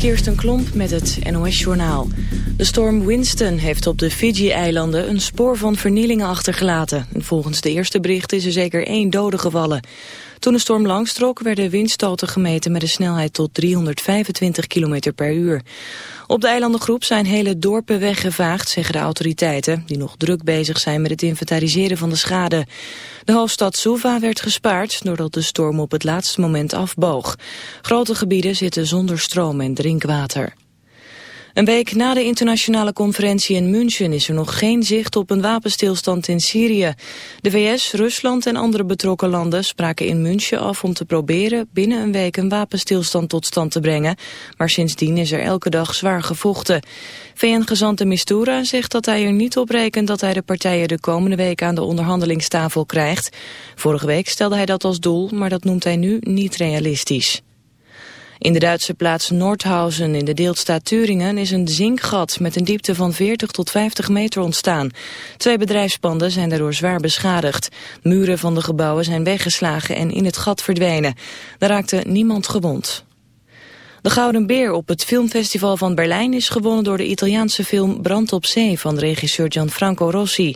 Kirsten Klomp met het NOS-journaal. De storm Winston heeft op de Fiji-eilanden een spoor van vernielingen achtergelaten. volgens de eerste berichten is er zeker één dode gevallen. Toen de storm langstrok werden windstoten gemeten met een snelheid tot 325 km per uur. Op de eilandengroep zijn hele dorpen weggevaagd, zeggen de autoriteiten... die nog druk bezig zijn met het inventariseren van de schade. De hoofdstad Suva werd gespaard doordat de storm op het laatste moment afboog. Grote gebieden zitten zonder stroom en Een week na de internationale conferentie in München is er nog geen zicht op een wapenstilstand in Syrië. De VS, Rusland en andere betrokken landen spraken in München af om te proberen binnen een week een wapenstilstand tot stand te brengen. Maar sindsdien is er elke dag zwaar gevochten. VN-gezant de Mistura zegt dat hij er niet op rekent dat hij de partijen de komende week aan de onderhandelingstafel krijgt. Vorige week stelde hij dat als doel, maar dat noemt hij nu niet realistisch. In de Duitse plaats Nordhausen in de deelstaat Turingen is een zinkgat met een diepte van 40 tot 50 meter ontstaan. Twee bedrijfspanden zijn daardoor zwaar beschadigd. Muren van de gebouwen zijn weggeslagen en in het gat verdwenen. Daar raakte niemand gewond. De Gouden Beer op het filmfestival van Berlijn is gewonnen door de Italiaanse film Brand op Zee van regisseur Gianfranco Rossi.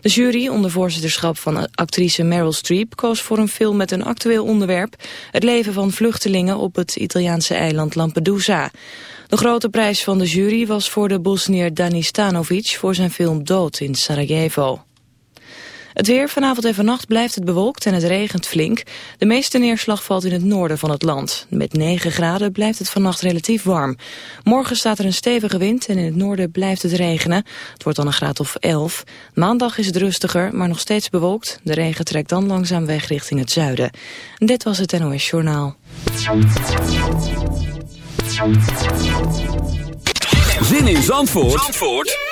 De jury onder voorzitterschap van actrice Meryl Streep koos voor een film met een actueel onderwerp, het leven van vluchtelingen op het Italiaanse eiland Lampedusa. De grote prijs van de jury was voor de Bosnier Dani Stanovic voor zijn film Dood in Sarajevo. Het weer vanavond en vannacht blijft het bewolkt en het regent flink. De meeste neerslag valt in het noorden van het land. Met 9 graden blijft het vannacht relatief warm. Morgen staat er een stevige wind en in het noorden blijft het regenen. Het wordt dan een graad of 11. Maandag is het rustiger, maar nog steeds bewolkt. De regen trekt dan langzaam weg richting het zuiden. Dit was het NOS Journaal. Zin in Zandvoort, Zandvoort?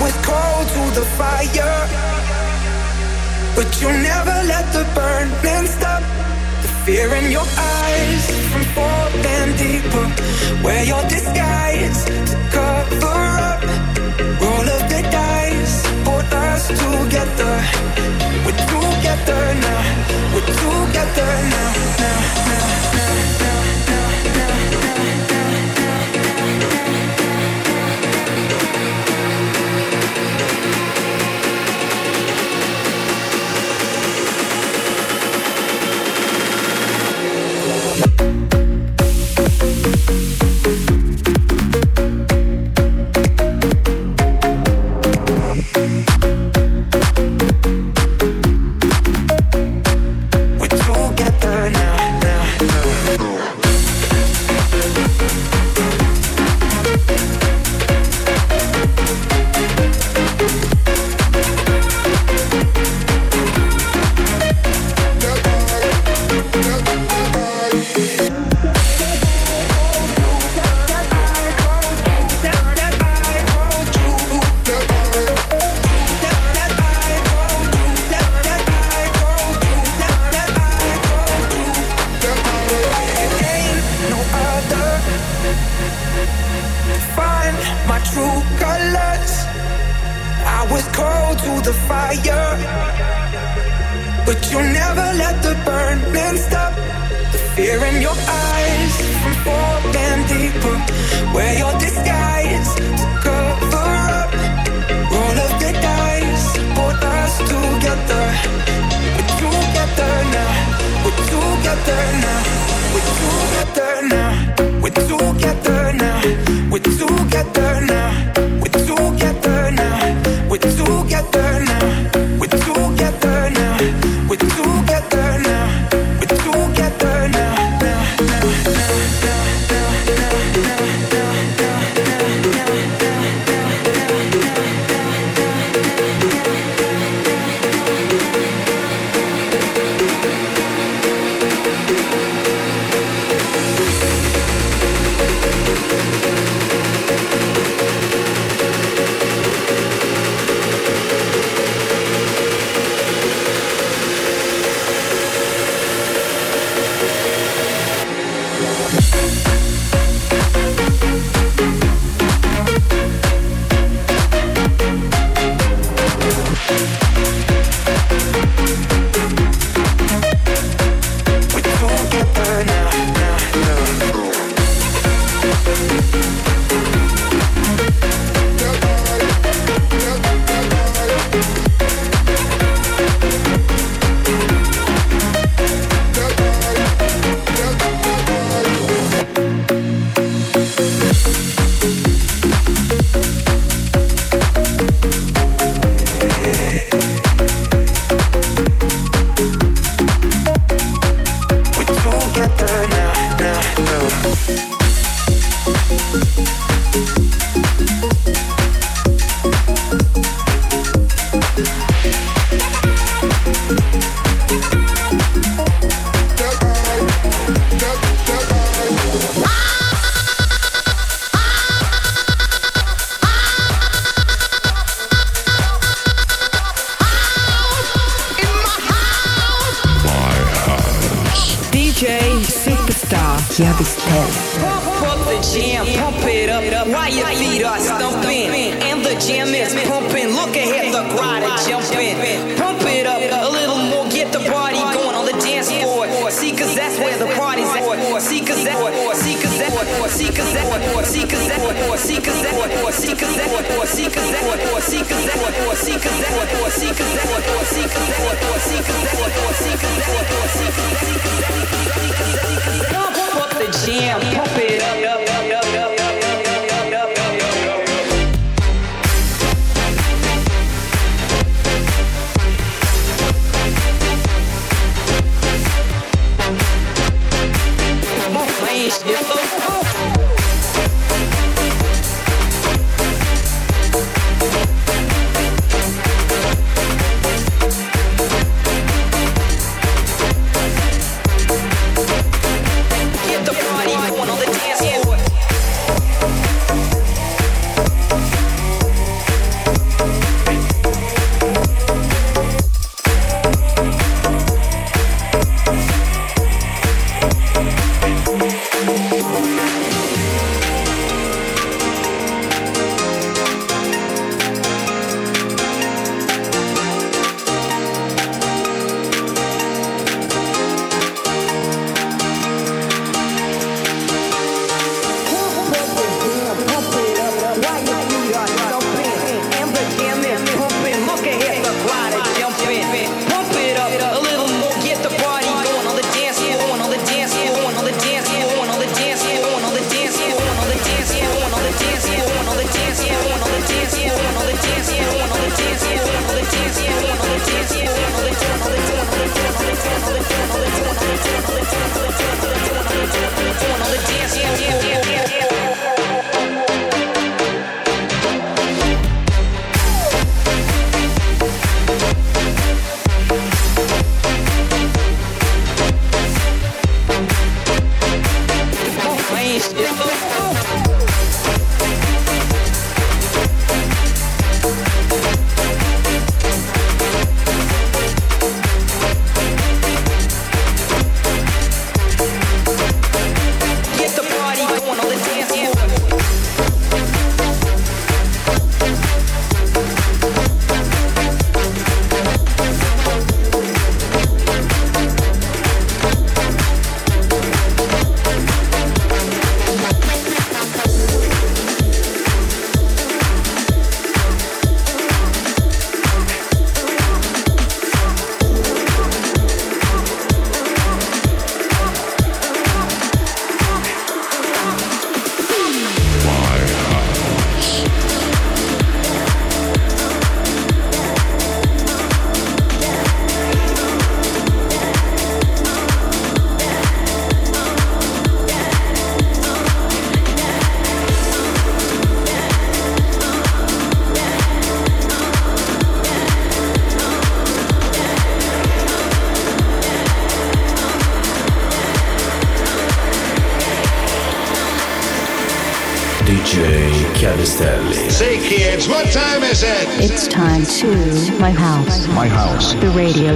Was cold to the fire, but you never let the burning stop. The fear in your eyes from falling deeper. Wear your disguise to cover up. Roll of the dice, put us together. We're together now. We're together now, now,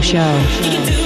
show.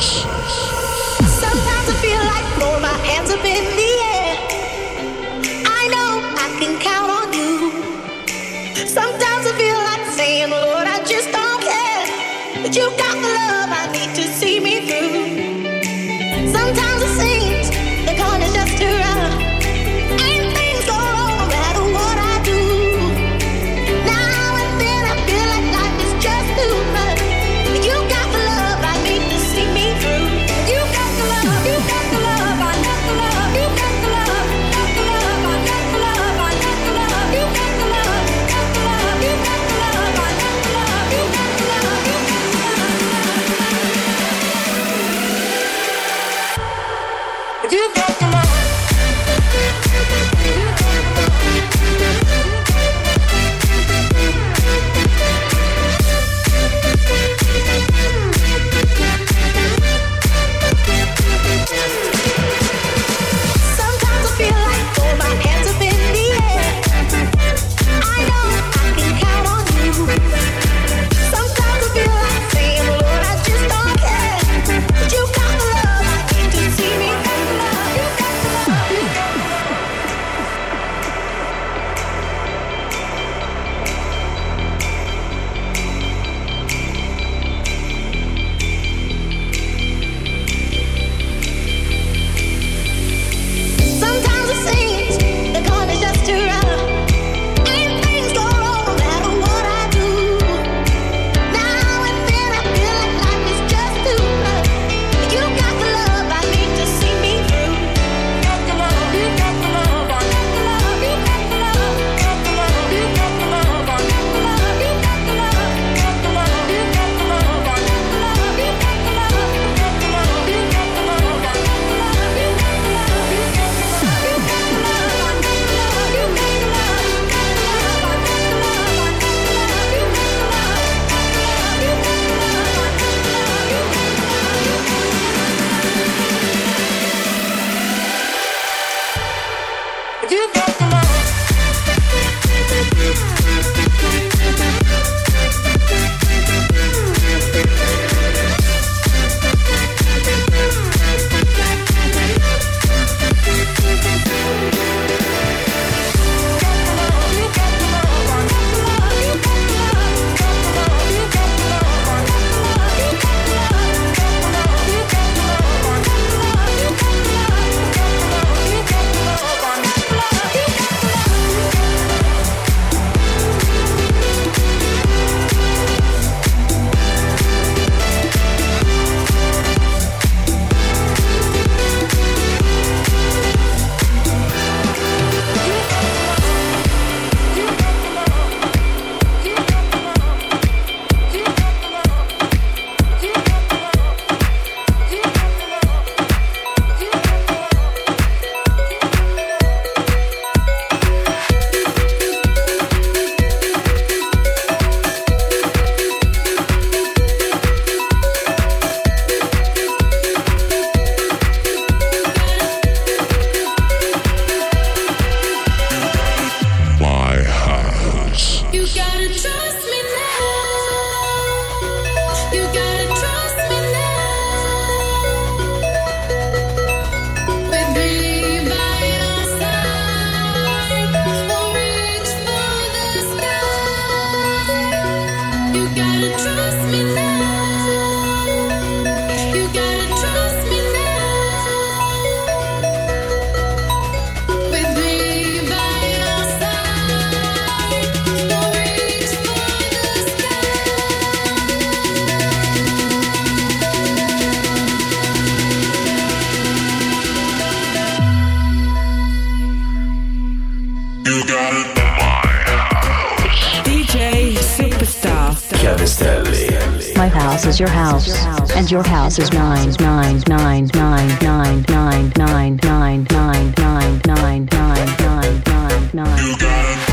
Sessions. Your house is nine nine nine nine nine nine nine nine nine nine nine nine nine nine nine.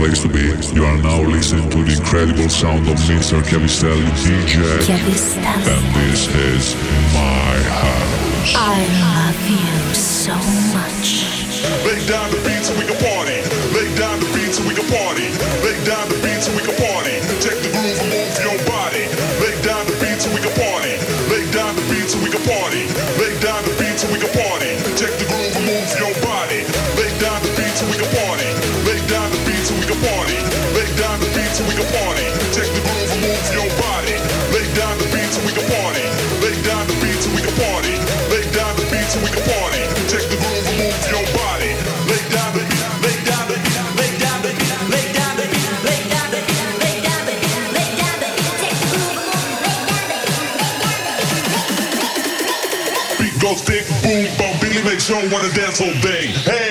place to be. You are now listening to the incredible sound of Mr. Chiavistelli DJ. Chiavistelli. And this is my house. I love you so much. Lay down the beats so we can party. Lay down the beats so we can party. Lay down the beats so we can party. Check the don't wanna dance all day. Hey.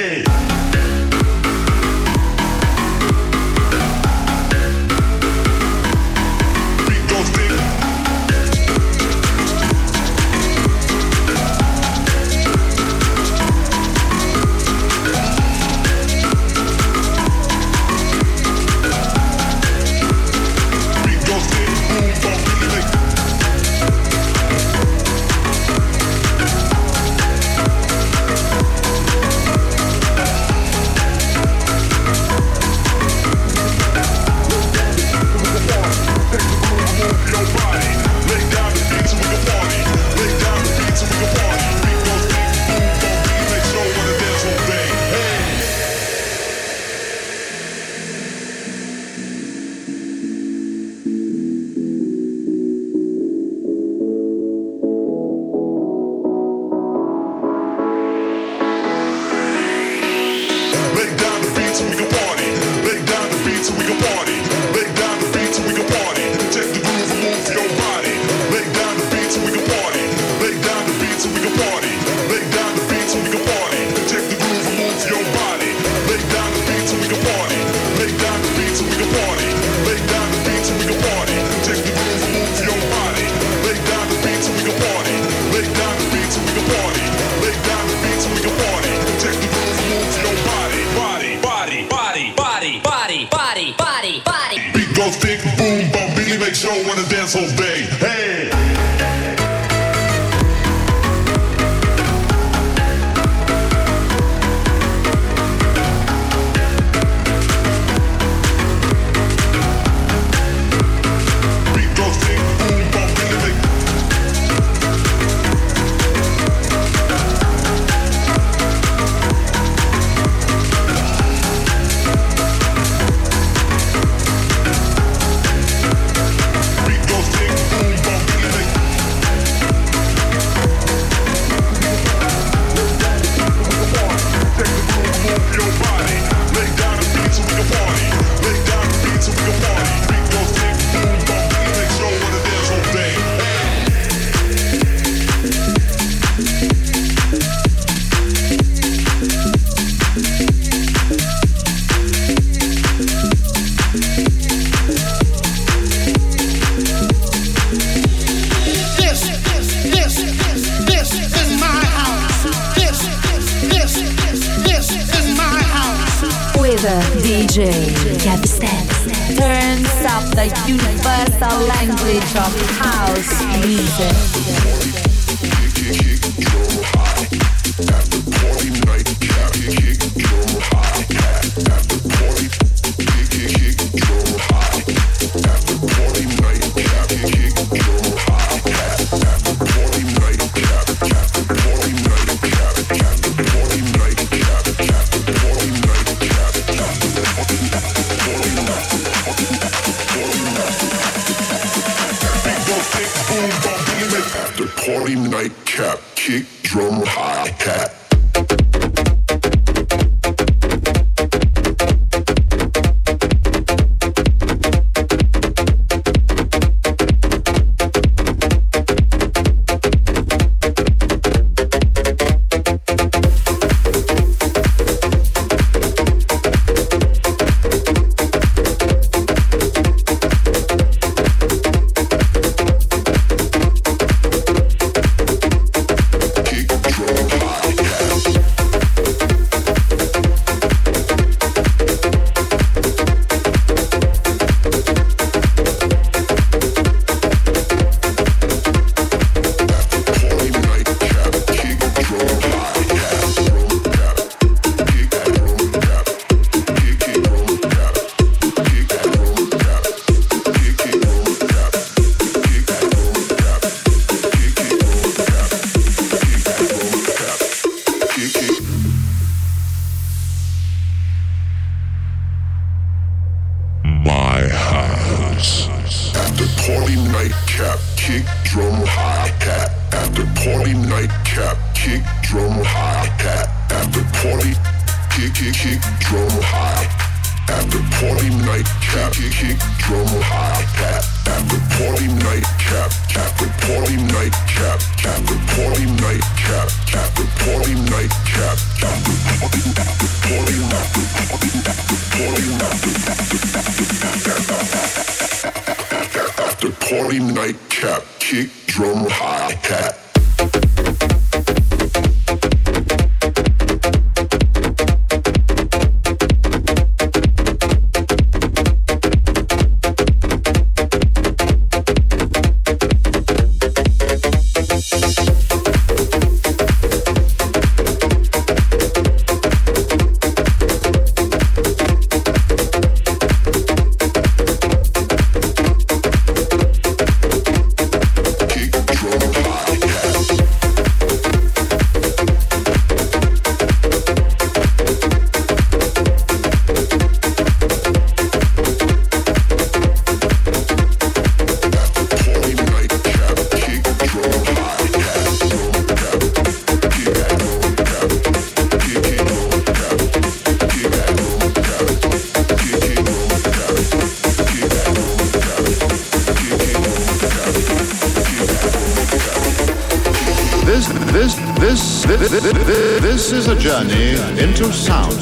the DJ Capstan turns up the universal language of house music.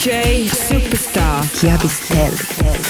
DJ Superstar Chiavistelli.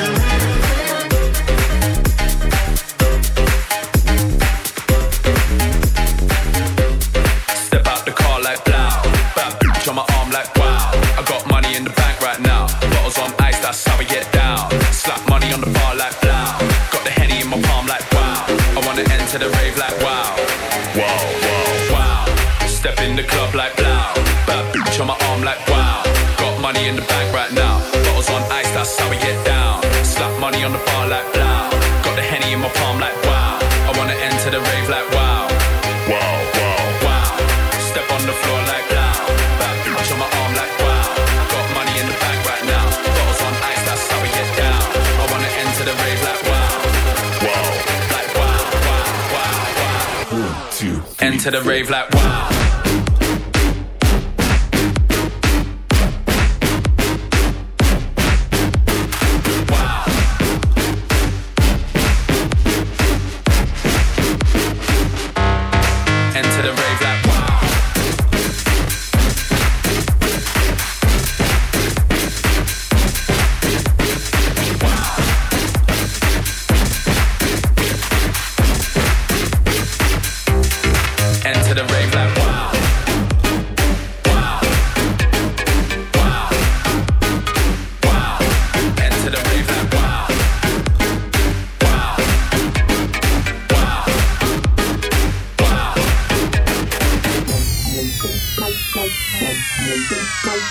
the rave like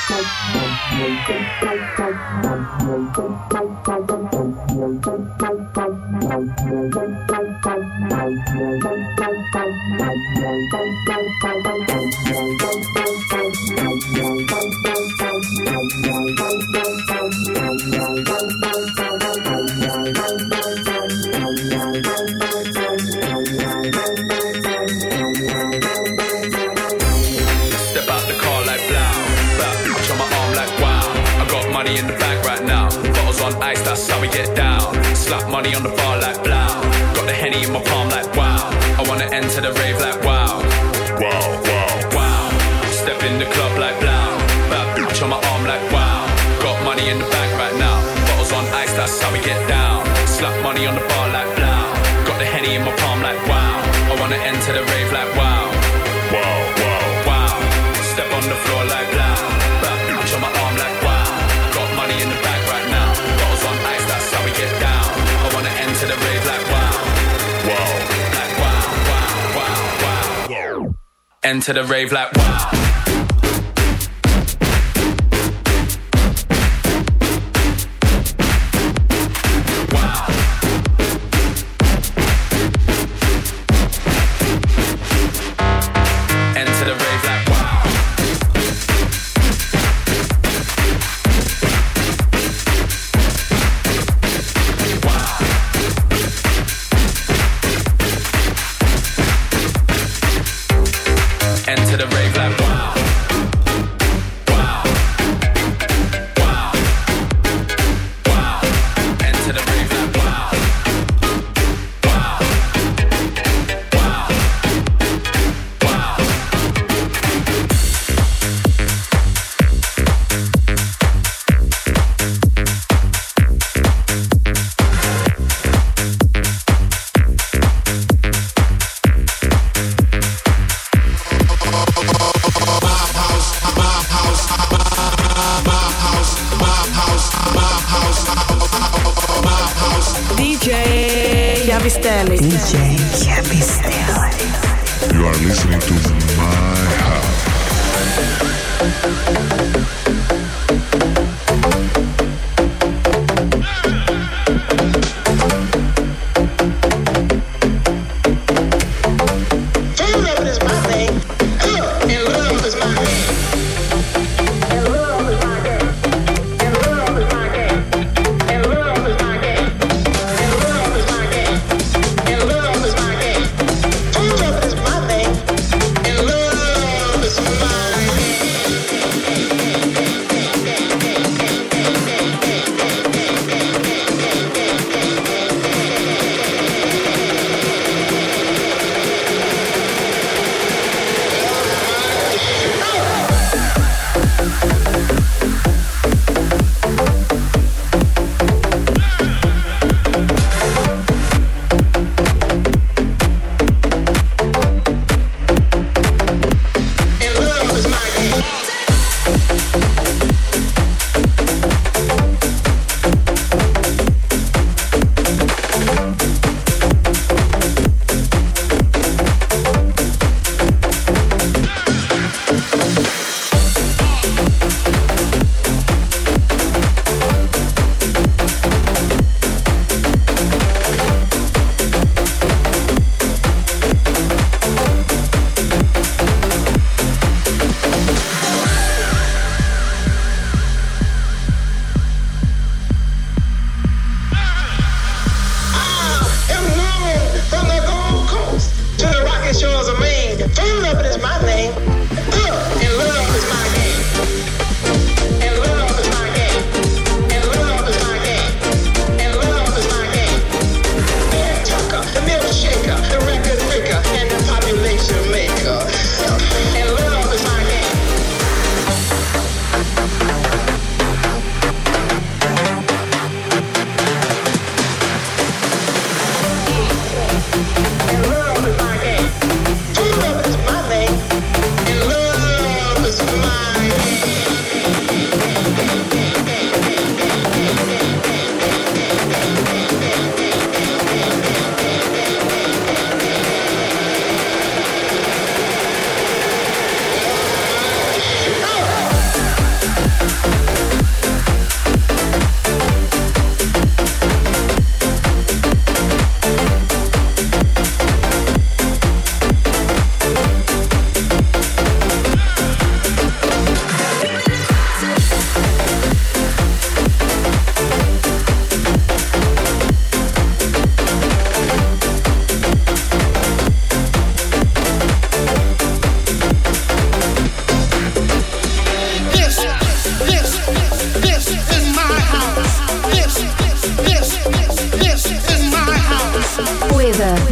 Thank you. enter the rave like wow.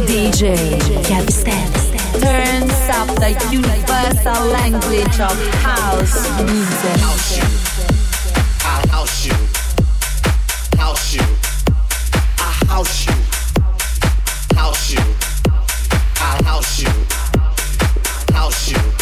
DJ Chiavistelli. Turns up the universal language of house music. House you. I house you. House you. I house you. House you. I house you. House you.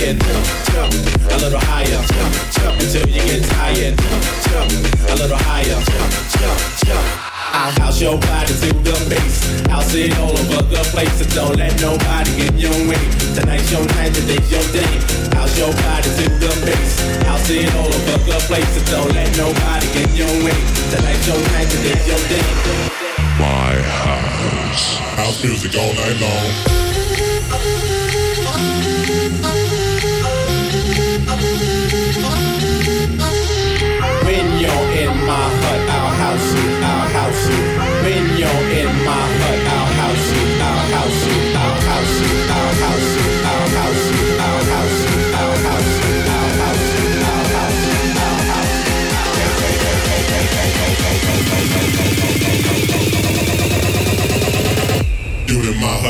Tired. Jump, a little higher, jump, jump until you get tired. Jump, a little higher, jump, jump. I'll house your body to the base. I'll sit all over the place, so don't let nobody get in your way. Tonight's your night, today's your day. House your body to the base. I'll sit all over the place, so don't let nobody get in your way. Tonight's your night, today's your day. My house. House music all night long.